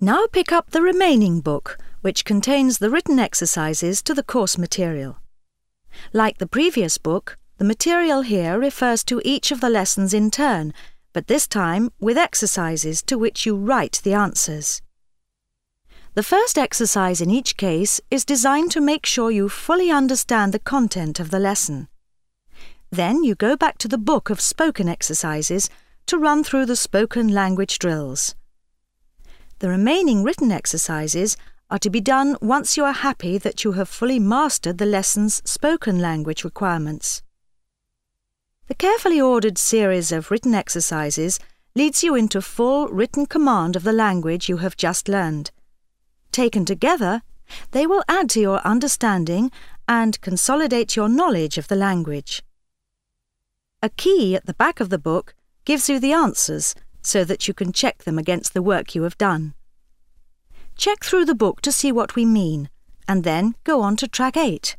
Now pick up the remaining book, which contains the written exercises to the course material. Like the previous book, the material here refers to each of the lessons in turn, but this time with exercises to which you write the answers. The first exercise in each case is designed to make sure you fully understand the content of the lesson. Then you go back to the book of spoken exercises to run through the spoken language drills. The remaining written exercises are to be done once you are happy that you have fully mastered the lesson's spoken language requirements. The carefully ordered series of written exercises leads you into full written command of the language you have just learned. Taken together, they will add to your understanding and consolidate your knowledge of the language. A key at the back of the book gives you the answers so that you can check them against the work you have done. Check through the book to see what we mean, and then go on to track 8.